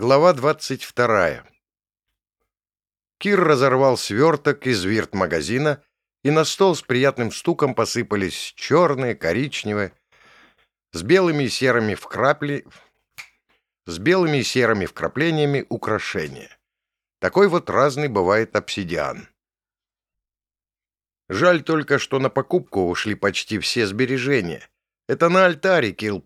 Глава 22. Кир разорвал сверток из вирт-магазина, и на стол с приятным стуком посыпались черные, коричневые, с белыми и серыми вкрапли... с белыми и серыми вкраплениями украшения. Такой вот разный бывает обсидиан. Жаль только, что на покупку ушли почти все сбережения. Это на альтаре Кир...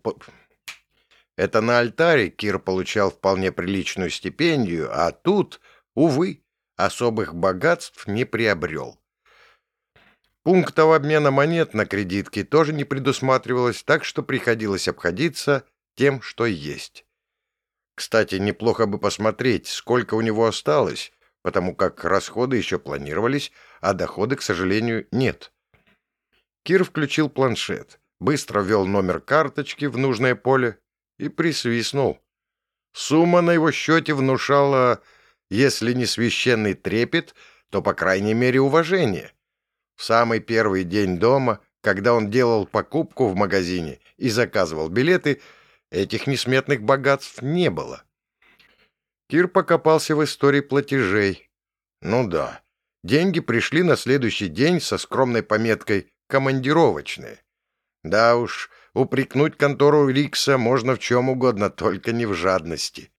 Это на альтаре Кир получал вполне приличную стипендию, а тут, увы, особых богатств не приобрел. Пунктов обмена монет на кредитки тоже не предусматривалось, так что приходилось обходиться тем, что есть. Кстати, неплохо бы посмотреть, сколько у него осталось, потому как расходы еще планировались, а дохода, к сожалению, нет. Кир включил планшет, быстро ввел номер карточки в нужное поле и присвистнул. Сумма на его счете внушала, если не священный трепет, то, по крайней мере, уважение. В самый первый день дома, когда он делал покупку в магазине и заказывал билеты, этих несметных богатств не было. Кир покопался в истории платежей. Ну да, деньги пришли на следующий день со скромной пометкой «командировочные». Да уж, упрекнуть контору Рикса можно в чем угодно, только не в жадности.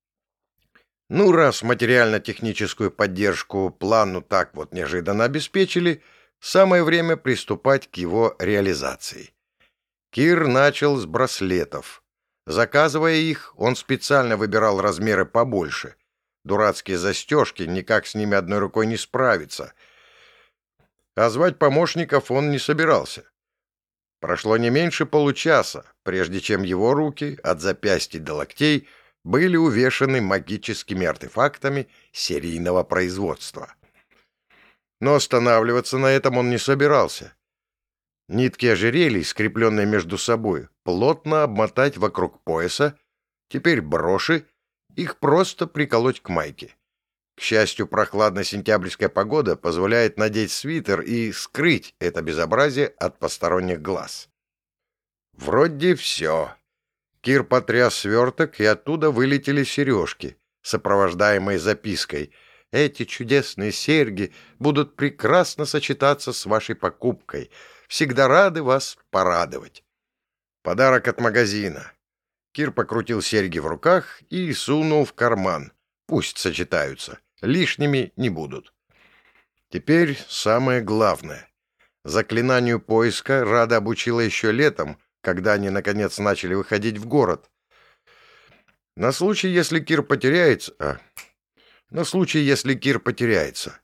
Ну, раз материально-техническую поддержку плану так вот неожиданно обеспечили, самое время приступать к его реализации. Кир начал с браслетов. Заказывая их, он специально выбирал размеры побольше. Дурацкие застежки, никак с ними одной рукой не справиться. А звать помощников он не собирался. Прошло не меньше получаса, прежде чем его руки, от запястья до локтей, были увешаны магическими артефактами серийного производства. Но останавливаться на этом он не собирался. Нитки ожерелий, скрепленные между собой, плотно обмотать вокруг пояса, теперь броши, их просто приколоть к майке. К счастью, прохладная сентябрьская погода позволяет надеть свитер и скрыть это безобразие от посторонних глаз. Вроде все. Кир потряс сверток, и оттуда вылетели сережки, сопровождаемые запиской «Эти чудесные серьги будут прекрасно сочетаться с вашей покупкой. Всегда рады вас порадовать. Подарок от магазина. Кир покрутил серьги в руках и сунул в карман. Пусть сочетаются. Лишними не будут. Теперь самое главное. Заклинанию поиска Рада обучила еще летом, когда они, наконец, начали выходить в город. На случай, если Кир потеряется... А, на случай, если Кир потеряется.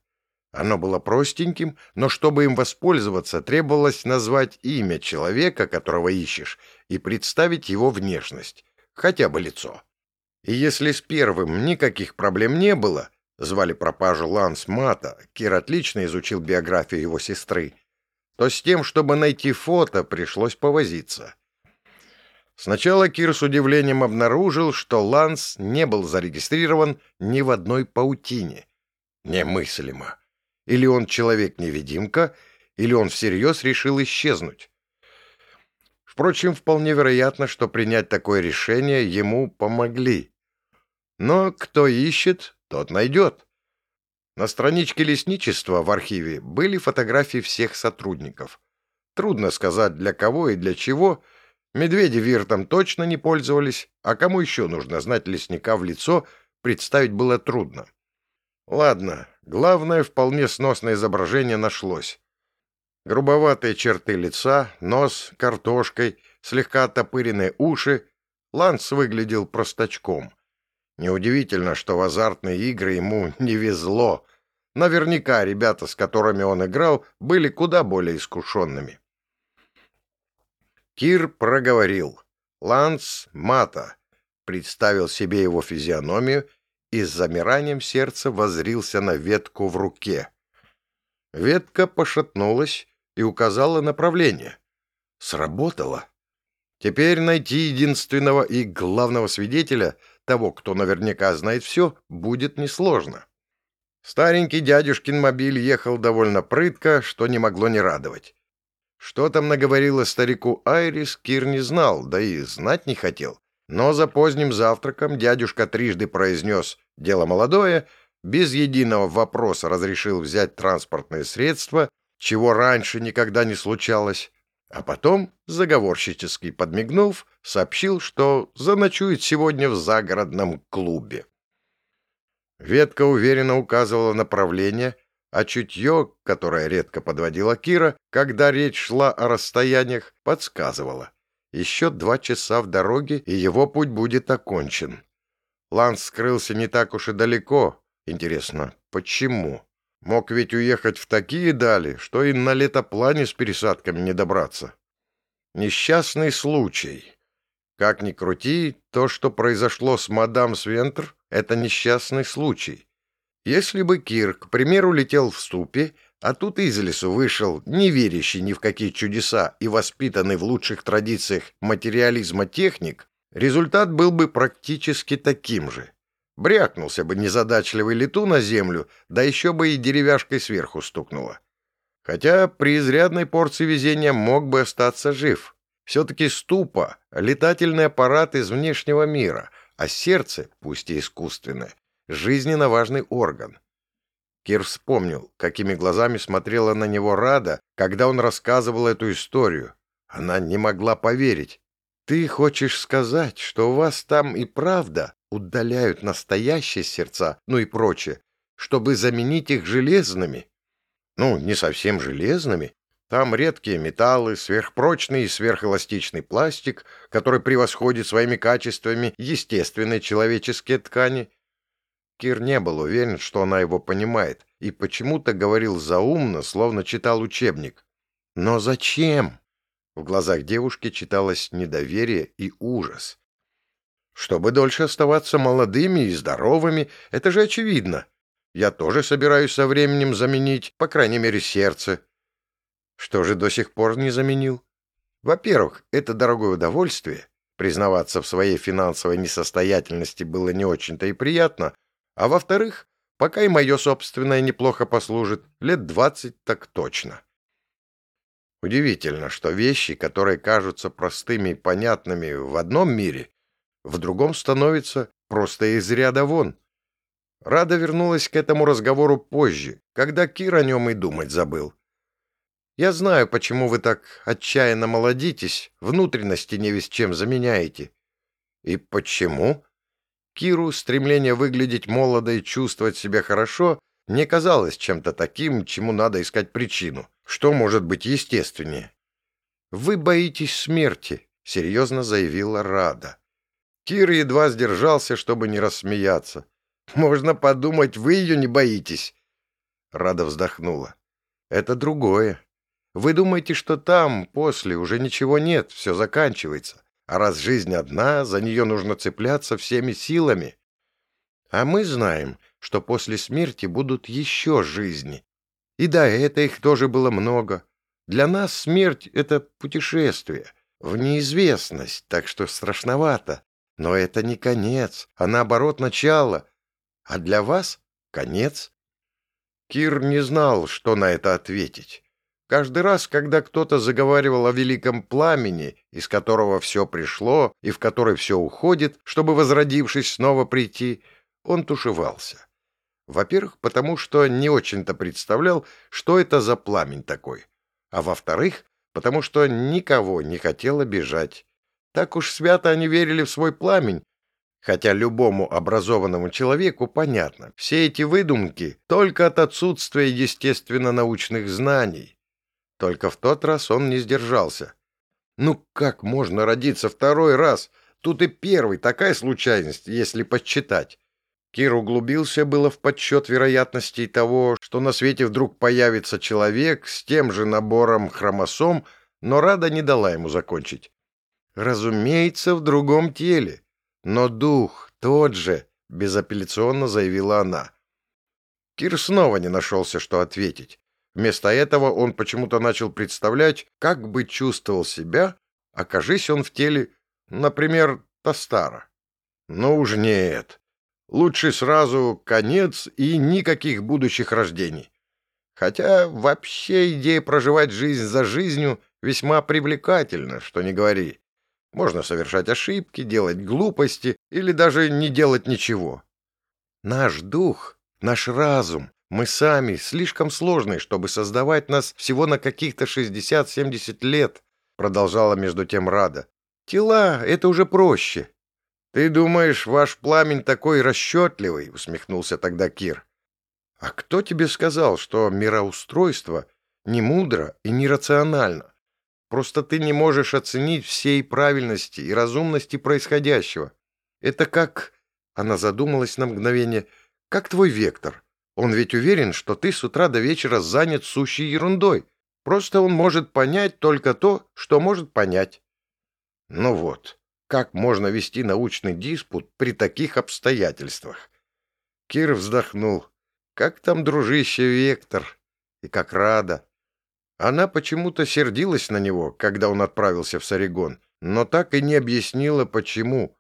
Оно было простеньким, но чтобы им воспользоваться, требовалось назвать имя человека, которого ищешь, и представить его внешность, хотя бы лицо. И если с первым никаких проблем не было, звали пропажу Ланс Мата, Кир отлично изучил биографию его сестры, то с тем, чтобы найти фото, пришлось повозиться. Сначала Кир с удивлением обнаружил, что Ланс не был зарегистрирован ни в одной паутине. Немыслимо. Или он человек-невидимка, или он всерьез решил исчезнуть. Впрочем, вполне вероятно, что принять такое решение ему помогли. Но кто ищет, тот найдет. На страничке лесничества в архиве были фотографии всех сотрудников. Трудно сказать, для кого и для чего. Медведи виртом точно не пользовались, а кому еще нужно знать лесника в лицо, представить было трудно. Ладно, главное, вполне сносное изображение нашлось. Грубоватые черты лица, нос картошкой, слегка оттопыренные уши. Ланс выглядел простачком. Неудивительно, что в азартные игры ему не везло. Наверняка ребята, с которыми он играл, были куда более искушенными. Кир проговорил. Ланс Мата представил себе его физиономию и с замиранием сердца возрился на ветку в руке. Ветка пошатнулась и указала направление. Сработало. Теперь найти единственного и главного свидетеля, того, кто наверняка знает все, будет несложно. Старенький дядюшкин мобиль ехал довольно прытко, что не могло не радовать. Что там наговорила старику Айрис, Кир не знал, да и знать не хотел. Но за поздним завтраком дядюшка трижды произнес «дело молодое», без единого вопроса разрешил взять транспортное средство, чего раньше никогда не случалось, а потом, заговорщически подмигнув, сообщил, что заночует сегодня в загородном клубе. Ветка уверенно указывала направление, а чутье, которое редко подводила Кира, когда речь шла о расстояниях, подсказывало. Еще два часа в дороге, и его путь будет окончен. Ланс скрылся не так уж и далеко. Интересно, почему? Мог ведь уехать в такие дали, что и на летоплане с пересадками не добраться. Несчастный случай. Как ни крути, то, что произошло с мадам Свентр, это несчастный случай. Если бы Кир, к примеру, летел в ступе, а тут из лесу вышел, не верящий ни в какие чудеса и воспитанный в лучших традициях материализма техник, результат был бы практически таким же. Брякнулся бы незадачливый лету на землю, да еще бы и деревяшкой сверху стукнуло. Хотя при изрядной порции везения мог бы остаться жив. Все-таки ступа — летательный аппарат из внешнего мира, а сердце, пусть и искусственное, жизненно важный орган. Кир вспомнил, какими глазами смотрела на него Рада, когда он рассказывал эту историю. Она не могла поверить. «Ты хочешь сказать, что у вас там и правда удаляют настоящие сердца, ну и прочее, чтобы заменить их железными?» «Ну, не совсем железными. Там редкие металлы, сверхпрочный и сверхэластичный пластик, который превосходит своими качествами естественные человеческие ткани, Кир не был уверен, что она его понимает, и почему-то говорил заумно, словно читал учебник. «Но зачем?» В глазах девушки читалось недоверие и ужас. «Чтобы дольше оставаться молодыми и здоровыми, это же очевидно. Я тоже собираюсь со временем заменить, по крайней мере, сердце. Что же до сих пор не заменил? Во-первых, это дорогое удовольствие. Признаваться в своей финансовой несостоятельности было не очень-то и приятно, а во-вторых, пока и мое собственное неплохо послужит, лет двадцать так точно. Удивительно, что вещи, которые кажутся простыми и понятными в одном мире, в другом становятся просто из ряда вон. Рада вернулась к этому разговору позже, когда Кир о нем и думать забыл. «Я знаю, почему вы так отчаянно молодитесь, внутренности не весь чем заменяете». «И почему?» Киру стремление выглядеть молодо и чувствовать себя хорошо не казалось чем-то таким, чему надо искать причину. Что может быть естественнее? «Вы боитесь смерти», — серьезно заявила Рада. Кир едва сдержался, чтобы не рассмеяться. «Можно подумать, вы ее не боитесь». Рада вздохнула. «Это другое. Вы думаете, что там, после, уже ничего нет, все заканчивается. А раз жизнь одна, за нее нужно цепляться всеми силами. А мы знаем, что после смерти будут еще жизни. И да, это их тоже было много. Для нас смерть — это путешествие, в неизвестность, так что страшновато. Но это не конец, а наоборот начало. А для вас — конец. Кир не знал, что на это ответить. Каждый раз, когда кто-то заговаривал о великом пламени, из которого все пришло и в который все уходит, чтобы, возродившись, снова прийти, он тушевался. Во-первых, потому что не очень-то представлял, что это за пламень такой. А во-вторых, потому что никого не хотел обижать. Так уж свято они верили в свой пламень, Хотя любому образованному человеку понятно, все эти выдумки только от отсутствия естественно-научных знаний. Только в тот раз он не сдержался. Ну как можно родиться второй раз? Тут и первый, такая случайность, если подсчитать. Кир углубился было в подсчет вероятностей того, что на свете вдруг появится человек с тем же набором хромосом, но Рада не дала ему закончить. Разумеется, в другом теле. Но дух тот же, безапелляционно заявила она. Кир снова не нашелся, что ответить. Вместо этого он почему-то начал представлять, как бы чувствовал себя, окажись он в теле, например, Тастара. Ну уж нет. Лучше сразу конец и никаких будущих рождений. Хотя вообще идея проживать жизнь за жизнью весьма привлекательна, что не говори. Можно совершать ошибки, делать глупости или даже не делать ничего. Наш дух, наш разум, мы сами слишком сложны, чтобы создавать нас всего на каких-то 60-70 лет, продолжала между тем Рада. Тела — это уже проще. Ты думаешь, ваш пламень такой расчетливый? усмехнулся тогда Кир. А кто тебе сказал, что мироустройство не мудро и не рационально? Просто ты не можешь оценить всей правильности и разумности происходящего. Это как...» Она задумалась на мгновение. «Как твой вектор? Он ведь уверен, что ты с утра до вечера занят сущей ерундой. Просто он может понять только то, что может понять». «Ну вот, как можно вести научный диспут при таких обстоятельствах?» Кир вздохнул. «Как там, дружище, вектор? И как рада!» Она почему-то сердилась на него, когда он отправился в Сарегон, но так и не объяснила, почему.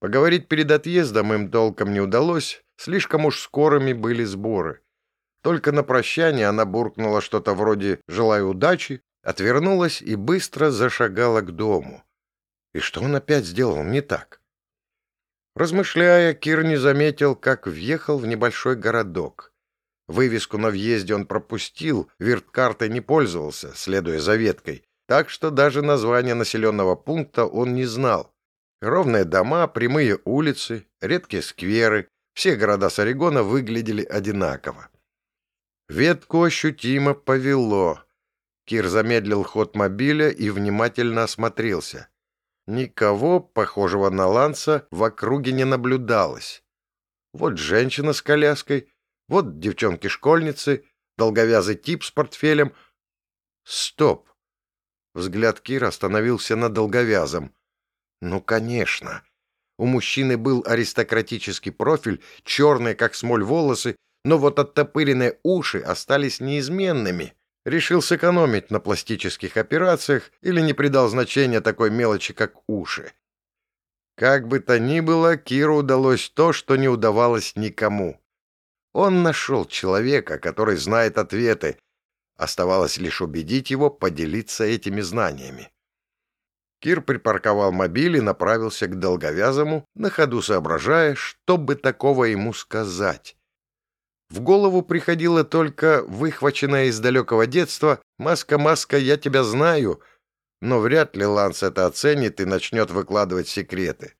Поговорить перед отъездом им толком не удалось, слишком уж скорыми были сборы. Только на прощание она буркнула что-то вроде «желаю удачи», отвернулась и быстро зашагала к дому. И что он опять сделал не так? Размышляя, Кир не заметил, как въехал в небольшой городок. Вывеску на въезде он пропустил, вирткартой не пользовался, следуя за веткой, так что даже название населенного пункта он не знал. Ровные дома, прямые улицы, редкие скверы, все города Сарегона выглядели одинаково. Ветку ощутимо повело. Кир замедлил ход мобиля и внимательно осмотрелся. Никого, похожего на Ланса, в округе не наблюдалось. Вот женщина с коляской — вот девчонки-школьницы, долговязый тип с портфелем. Стоп! Взгляд Кира остановился на долговязом. Ну, конечно. У мужчины был аристократический профиль, черные, как смоль, волосы, но вот оттопыренные уши остались неизменными. Решил сэкономить на пластических операциях или не придал значения такой мелочи, как уши. Как бы то ни было, Киру удалось то, что не удавалось никому. Он нашел человека, который знает ответы. Оставалось лишь убедить его поделиться этими знаниями. Кир припарковал мобиль и направился к долговязому, на ходу соображая, что бы такого ему сказать. В голову приходила только выхваченная из далекого детства «Маска-маска, я тебя знаю», но вряд ли Ланс это оценит и начнет выкладывать секреты.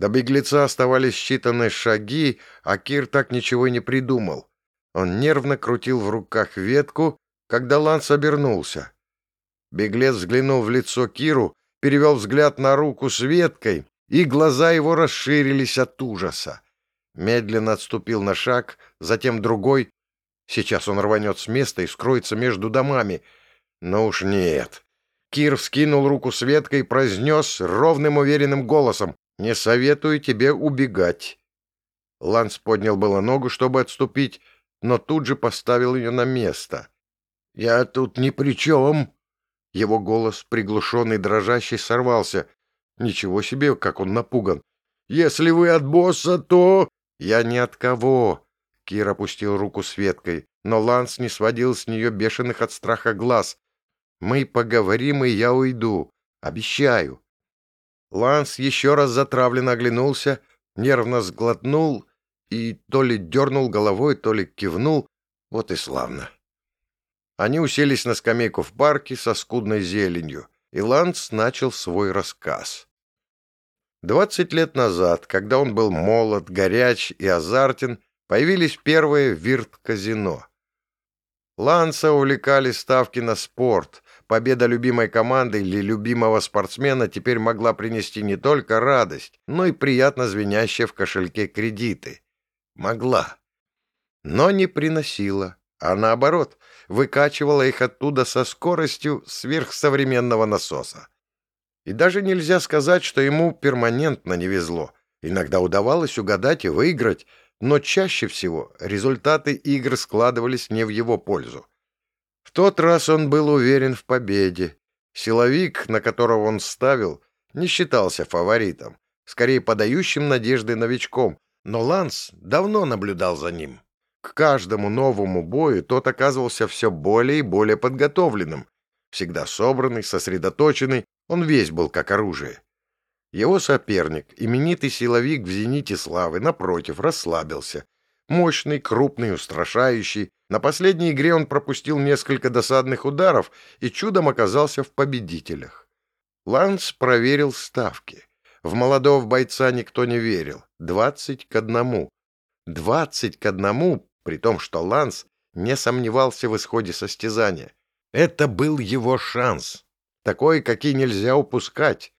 До беглеца оставались считанные шаги, а Кир так ничего и не придумал. Он нервно крутил в руках ветку, когда Ланс обернулся. Беглец взглянул в лицо Киру, перевел взгляд на руку с веткой, и глаза его расширились от ужаса. Медленно отступил на шаг, затем другой. Сейчас он рванет с места и скроется между домами. Но уж нет. Кир вскинул руку с веткой и произнес ровным уверенным голосом. Не советую тебе убегать. Ланс поднял было ногу, чтобы отступить, но тут же поставил ее на место. «Я тут ни при чем!» Его голос, приглушенный, дрожащий, сорвался. Ничего себе, как он напуган. «Если вы от босса, то...» «Я ни от кого!» Кир опустил руку с веткой, но Ланс не сводил с нее бешеных от страха глаз. «Мы поговорим, и я уйду. Обещаю!» Ланс еще раз затравленно оглянулся, нервно сглотнул и то ли дернул головой, то ли кивнул. Вот и славно. Они уселись на скамейку в парке со скудной зеленью, и Ланс начал свой рассказ. Двадцать лет назад, когда он был молод, горяч и азартен, появились первые вирт-казино. Ланса увлекали ставки на спорт, Победа любимой команды или любимого спортсмена теперь могла принести не только радость, но и приятно звенящие в кошельке кредиты. Могла. Но не приносила, а наоборот, выкачивала их оттуда со скоростью сверхсовременного насоса. И даже нельзя сказать, что ему перманентно не везло. Иногда удавалось угадать и выиграть, но чаще всего результаты игр складывались не в его пользу. В тот раз он был уверен в победе. Силовик, на которого он ставил, не считался фаворитом, скорее подающим надежды новичком, но Ланс давно наблюдал за ним. К каждому новому бою тот оказывался все более и более подготовленным, всегда собранный, сосредоточенный, Он весь был как оружие. Его соперник, именитый силовик в зените славы, напротив, расслабился. Мощный, крупный, устрашающий. На последней игре он пропустил несколько досадных ударов и чудом оказался в победителях. Ланс проверил ставки. В молодого бойца никто не верил. Двадцать к одному. Двадцать к одному, при том, что Ланс не сомневался в исходе состязания. Это был его шанс. Такой, какие нельзя упускать.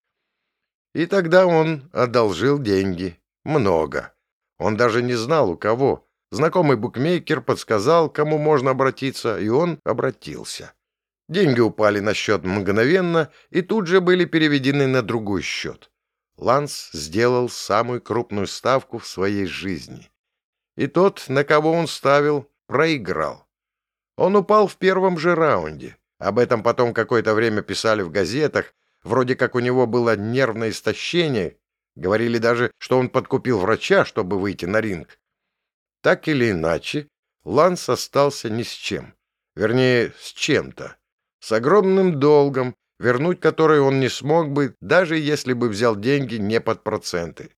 И тогда он одолжил деньги. Много. Он даже не знал, у кого. Знакомый букмекер подсказал, кому можно обратиться, и он обратился. Деньги упали на счет мгновенно и тут же были переведены на другой счет. Ланс сделал самую крупную ставку в своей жизни. И тот, на кого он ставил, проиграл. Он упал в первом же раунде. Об этом потом какое-то время писали в газетах, Вроде как у него было нервное истощение. Говорили даже, что он подкупил врача, чтобы выйти на ринг. Так или иначе, Ланс остался ни с чем. Вернее, с чем-то. С огромным долгом, вернуть который он не смог бы, даже если бы взял деньги не под проценты.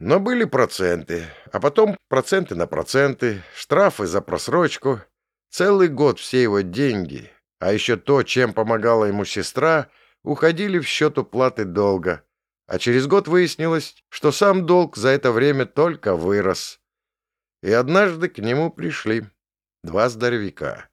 Но были проценты, а потом проценты на проценты, штрафы за просрочку. Целый год все его деньги, а еще то, чем помогала ему сестра, уходили в счет уплаты долга, а через год выяснилось, что сам долг за это время только вырос. И однажды к нему пришли два здоровяка.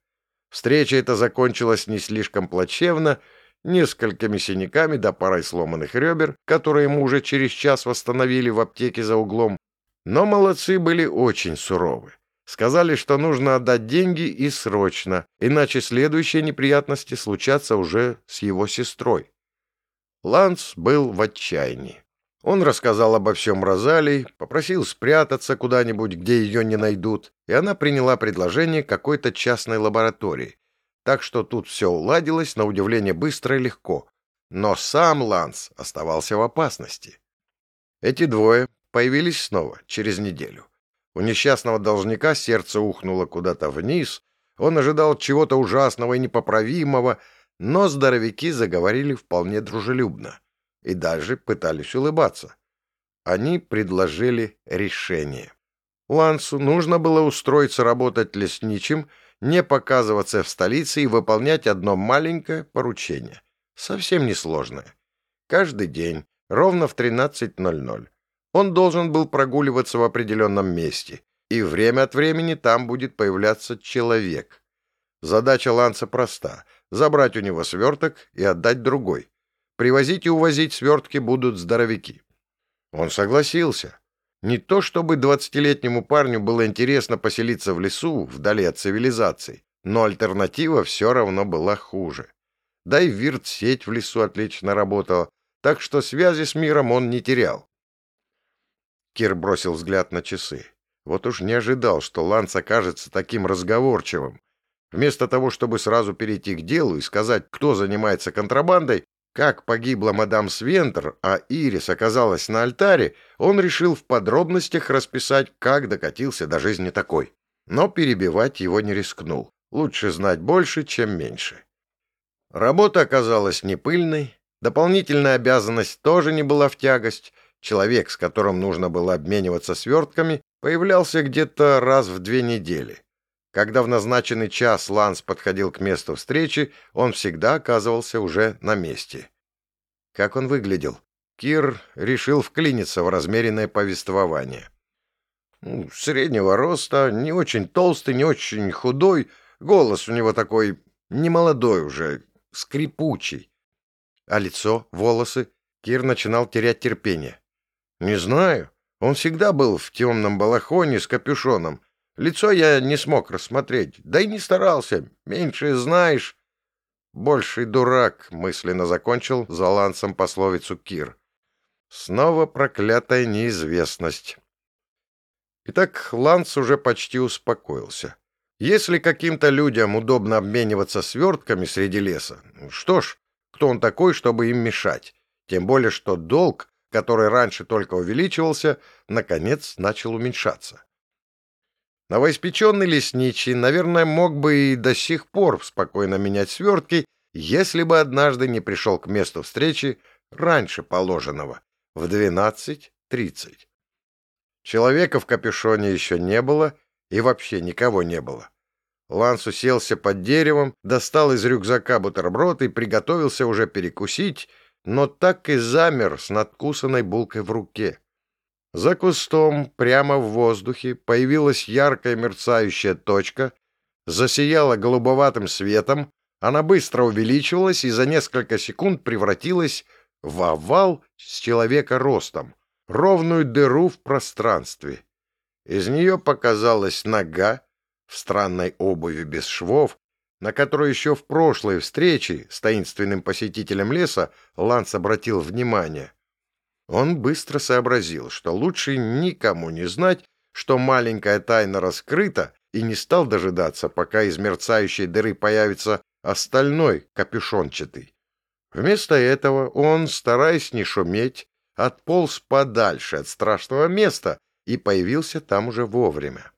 Встреча эта закончилась не слишком плачевно, несколькими синяками да парой сломанных ребер, которые ему уже через час восстановили в аптеке за углом. Но молодцы были очень суровы. Сказали, что нужно отдать деньги и срочно, иначе следующие неприятности случатся уже с его сестрой. Ланс был в отчаянии. Он рассказал обо всем Розалии, попросил спрятаться куда-нибудь, где ее не найдут, и она приняла предложение какой-то частной лаборатории. Так что тут все уладилось, на удивление, быстро и легко. Но сам Ланс оставался в опасности. Эти двое появились снова через неделю. У несчастного должника сердце ухнуло куда-то вниз, он ожидал чего-то ужасного и непоправимого, но здоровяки заговорили вполне дружелюбно и даже пытались улыбаться. Они предложили решение. Лансу нужно было устроиться работать лесничим, не показываться в столице и выполнять одно маленькое поручение. Совсем несложное. Каждый день, ровно в 13.00. Он должен был прогуливаться в определенном месте, и время от времени там будет появляться человек. Задача Ланса проста — забрать у него сверток и отдать другой. Привозить и увозить свертки будут здоровяки. Он согласился. Не то чтобы двадцатилетнему парню было интересно поселиться в лесу, вдали от цивилизации, но альтернатива все равно была хуже. Да и вирт-сеть в лесу отлично работала, так что связи с миром он не терял. Кир бросил взгляд на часы. Вот уж не ожидал, что Ланс окажется таким разговорчивым. Вместо того, чтобы сразу перейти к делу и сказать, кто занимается контрабандой, как погибла мадам Свентер, а Ирис оказалась на альтаре, он решил в подробностях расписать, как докатился до жизни такой. Но перебивать его не рискнул. Лучше знать больше, чем меньше. Работа оказалась не пыльной, дополнительная обязанность тоже не была в тягость — Человек, с которым нужно было обмениваться свертками, появлялся где-то раз в две недели. Когда в назначенный час Ланс подходил к месту встречи, он всегда оказывался уже на месте. Как он выглядел? Кир решил вклиниться в размеренное повествование. Ну, среднего роста, не очень толстый, не очень худой, голос у него такой немолодой уже, скрипучий. А лицо, волосы? Кир начинал терять терпение. «Не знаю. Он всегда был в темном балахоне с капюшоном. Лицо я не смог рассмотреть, да и не старался. Меньше знаешь». «Больший дурак», — мысленно закончил за лансом пословицу Кир. Снова проклятая неизвестность. Итак, Ланс уже почти успокоился. Если каким-то людям удобно обмениваться свертками среди леса, что ж, кто он такой, чтобы им мешать? Тем более, что долг который раньше только увеличивался, наконец начал уменьшаться. Новоиспеченный лесничий, наверное, мог бы и до сих пор спокойно менять свертки, если бы однажды не пришел к месту встречи раньше положенного, в 12.30. Человека в капюшоне еще не было, и вообще никого не было. Ланс уселся под деревом, достал из рюкзака бутерброд и приготовился уже перекусить, но так и замер с надкусанной булкой в руке. За кустом, прямо в воздухе, появилась яркая мерцающая точка, засияла голубоватым светом, она быстро увеличивалась и за несколько секунд превратилась в овал с человека ростом, ровную дыру в пространстве. Из нее показалась нога в странной обуви без швов, на которую еще в прошлой встрече с таинственным посетителем леса Ланс обратил внимание. Он быстро сообразил, что лучше никому не знать, что маленькая тайна раскрыта, и не стал дожидаться, пока из мерцающей дыры появится остальной капюшончатый. Вместо этого он, стараясь не шуметь, отполз подальше от страшного места и появился там уже вовремя.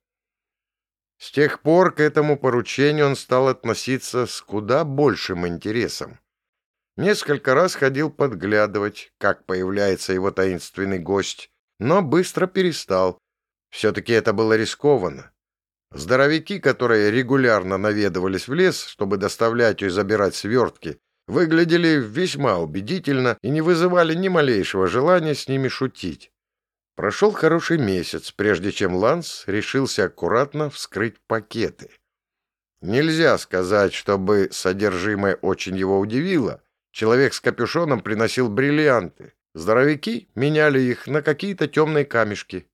С тех пор к этому поручению он стал относиться с куда большим интересом. Несколько раз ходил подглядывать, как появляется его таинственный гость, но быстро перестал. Все-таки это было рискованно. Здоровяки, которые регулярно наведывались в лес, чтобы доставлять и забирать свертки, выглядели весьма убедительно и не вызывали ни малейшего желания с ними шутить. Прошел хороший месяц, прежде чем Ланс решился аккуратно вскрыть пакеты. Нельзя сказать, чтобы содержимое очень его удивило. Человек с капюшоном приносил бриллианты. Здоровяки меняли их на какие-то темные камешки.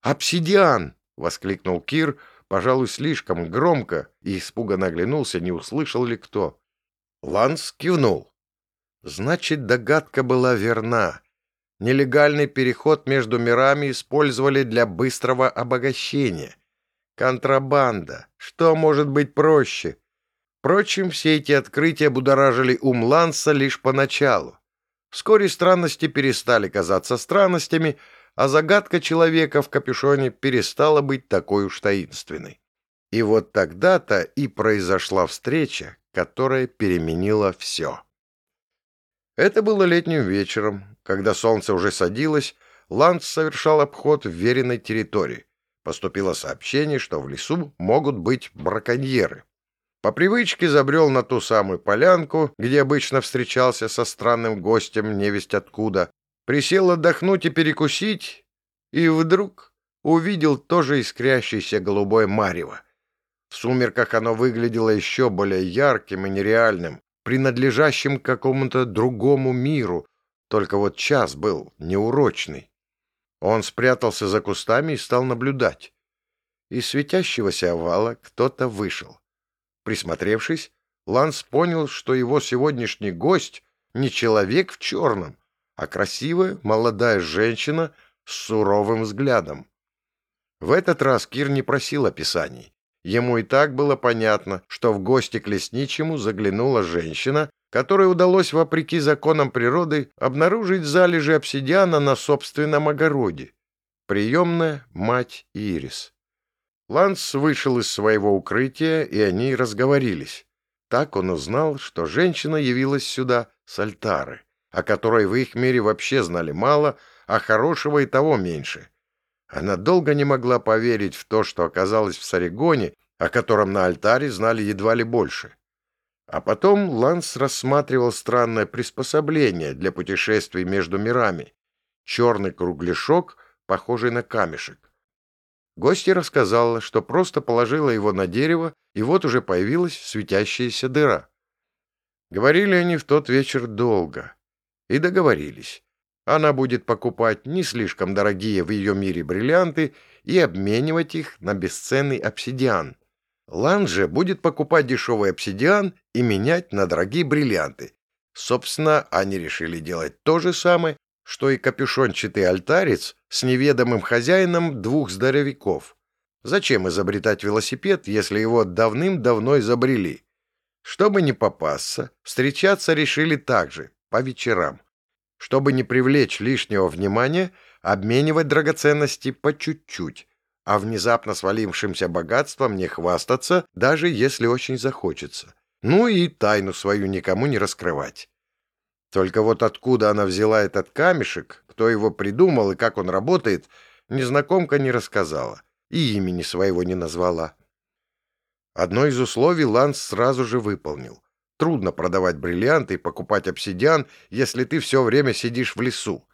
«Обсидиан!» — воскликнул Кир, пожалуй, слишком громко, и испуганно оглянулся, не услышал ли кто. Ланс кивнул. Значит, догадка была верна. Нелегальный переход между мирами использовали для быстрого обогащения. Контрабанда. Что может быть проще? Впрочем, все эти открытия будоражили ум Ланса лишь поначалу. Вскоре странности перестали казаться странностями, а загадка человека в капюшоне перестала быть такой уж таинственной. И вот тогда-то и произошла встреча, которая переменила все. Это было летним вечером, когда солнце уже садилось, Ланс совершал обход вверенной территории. Поступило сообщение, что в лесу могут быть браконьеры. По привычке забрел на ту самую полянку, где обычно встречался со странным гостем невесть откуда, присел отдохнуть и перекусить, и вдруг увидел тоже искрящееся голубое марево. В сумерках оно выглядело еще более ярким и нереальным, принадлежащим какому-то другому миру, только вот час был неурочный. Он спрятался за кустами и стал наблюдать. Из светящегося овала кто-то вышел. Присмотревшись, Ланс понял, что его сегодняшний гость не человек в черном, а красивая молодая женщина с суровым взглядом. В этот раз Кир не просил описаний. Ему и так было понятно, что в гости к лесничему заглянула женщина, которой удалось, вопреки законам природы, обнаружить залежи обсидиана на собственном огороде. Приемная мать Ирис. Ланс вышел из своего укрытия, и они разговорились. Так он узнал, что женщина явилась сюда с альтары, о которой в их мире вообще знали мало, а хорошего и того меньше. Она долго не могла поверить в то, что оказалось в Сарегоне, о котором на альтаре знали едва ли больше. А потом Ланс рассматривал странное приспособление для путешествий между мирами. Черный кругляшок, похожий на камешек. Гостья рассказала, что просто положила его на дерево, и вот уже появилась светящаяся дыра. Говорили они в тот вечер долго. И договорились. Она будет покупать не слишком дорогие в ее мире бриллианты и обменивать их на бесценный обсидиан. Лан же будет покупать дешевый обсидиан и менять на дорогие бриллианты. Собственно, они решили делать то же самое, что и капюшончатый альтарец с неведомым хозяином двух здоровяков. Зачем изобретать велосипед, если его давным-давно изобрели? Чтобы не попасться, встречаться решили также, по вечерам. Чтобы не привлечь лишнего внимания, обменивать драгоценности по чуть-чуть, а внезапно свалившимся богатством не хвастаться, даже если очень захочется. Ну и тайну свою никому не раскрывать. Только вот откуда она взяла этот камешек, кто его придумал и как он работает, незнакомка не рассказала и имени своего не назвала. Одно из условий Ланс сразу же выполнил. Трудно продавать бриллианты и покупать обсидиан, если ты все время сидишь в лесу.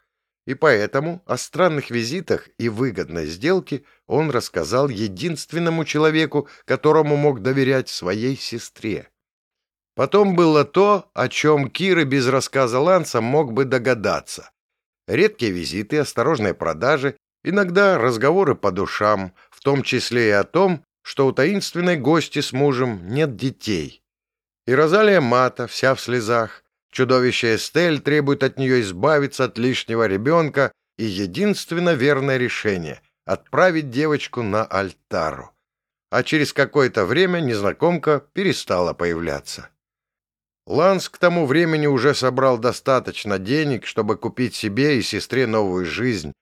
И поэтому о странных визитах и выгодной сделке он рассказал единственному человеку, которому мог доверять своей сестре. Потом было то, о чем Кир без рассказа Ланса мог бы догадаться. Редкие визиты, осторожные продажи, иногда разговоры по душам, в том числе и о том, что у таинственной гости с мужем нет детей. И Розалия Мата, вся в слезах, чудовище Эстель требует от нее избавиться от лишнего ребенка, и единственно верное решение — отправить девочку на Альтару. А через какое-то время незнакомка перестала появляться. Ланс к тому времени уже собрал достаточно денег, чтобы купить себе и сестре новую жизнь.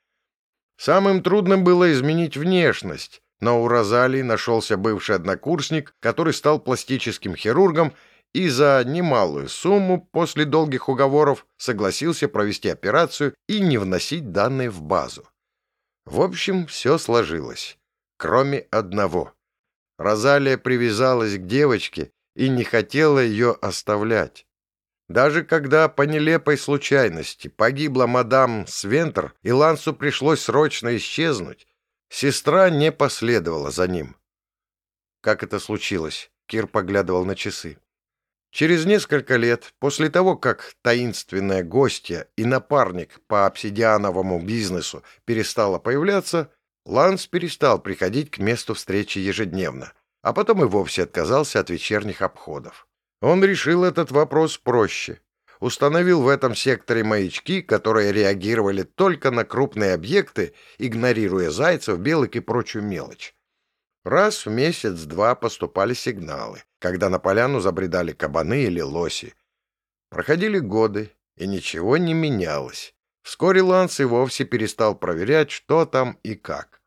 Самым трудным было изменить внешность, но у Розалии нашелся бывший однокурсник, который стал пластическим хирургом и за немалую сумму после долгих уговоров согласился провести операцию и не вносить данные в базу. В общем, все сложилось, кроме одного. Розалия привязалась к девочке и не хотела ее оставлять. Даже когда по нелепой случайности погибла мадам Свентер и Лансу пришлось срочно исчезнуть, сестра не последовала за ним. Как это случилось? Кир поглядывал на часы. Через несколько лет, после того, как таинственная гостья и напарник по обсидиановому бизнесу перестала появляться, Ланс перестал приходить к месту встречи ежедневно, а потом и вовсе отказался от вечерних обходов. Он решил этот вопрос проще. Установил в этом секторе маячки, которые реагировали только на крупные объекты, игнорируя зайцев, белок и прочую мелочь. Раз в месяц-два поступали сигналы, когда на поляну забредали кабаны или лоси. Проходили годы, и ничего не менялось. Вскоре Ланс и вовсе перестал проверять, что там и как.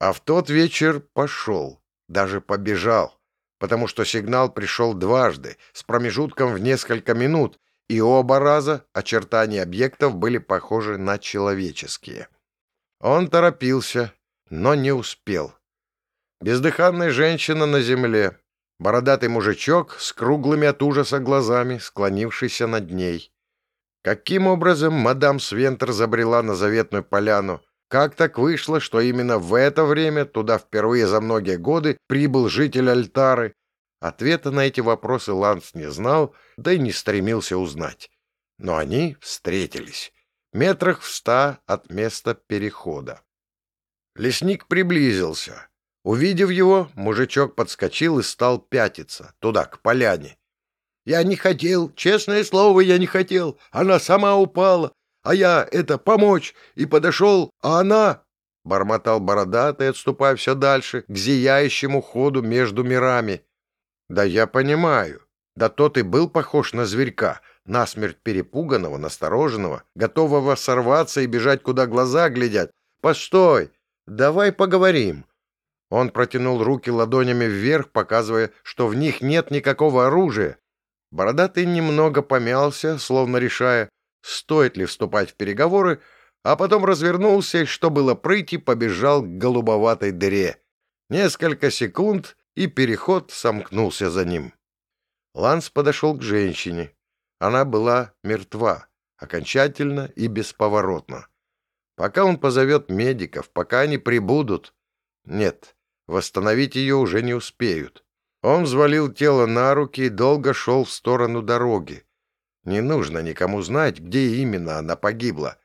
А в тот вечер пошел, даже побежал, потому что сигнал пришел дважды, с промежутком в несколько минут, и оба раза очертания объектов были похожи на человеческие. Он торопился, но не успел. Бездыханная женщина на земле, бородатый мужичок с круглыми от ужаса глазами, склонившийся над ней. Каким образом мадам Свентер забрела на заветную поляну? Как так вышло, что именно в это время туда впервые за многие годы прибыл житель Альтары? Ответа на эти вопросы Ланс не знал, да и не стремился узнать. Но они встретились. Метрах в ста от места перехода. Лесник приблизился. Увидев его, мужичок подскочил и стал пятиться, туда, к поляне. «Я не хотел, честное слово, я не хотел. Она сама упала, а я это помочь, и подошел, а она...» Бормотал бородатый, отступая все дальше, к зияющему ходу между мирами. «Да я понимаю. Да тот и был похож на зверька, насмерть перепуганного, настороженного, готового сорваться и бежать, куда глаза глядят. Постой, давай поговорим». Он протянул руки ладонями вверх, показывая, что в них нет никакого оружия. Бородатый немного помялся, словно решая, стоит ли вступать в переговоры, а потом развернулся что было прыть, и побежал к голубоватой дыре. Несколько секунд, и переход сомкнулся за ним. Ланс подошел к женщине. Она была мертва, окончательно и бесповоротно. Пока он позовет медиков, пока они прибудут... Нет, Восстановить ее уже не успеют. Он взвалил тело на руки и долго шел в сторону дороги. Не нужно никому знать, где именно она погибла.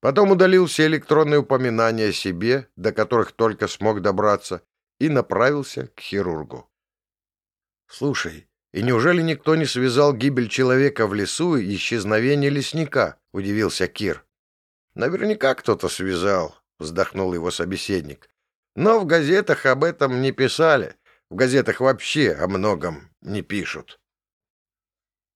Потом удалил все электронные упоминания о себе, до которых только смог добраться, и направился к хирургу. «Слушай, и неужели никто не связал гибель человека в лесу и исчезновение лесника?» — удивился Кир. «Наверняка кто-то связал», — вздохнул его собеседник. Но в газетах об этом не писали. В газетах вообще о многом не пишут.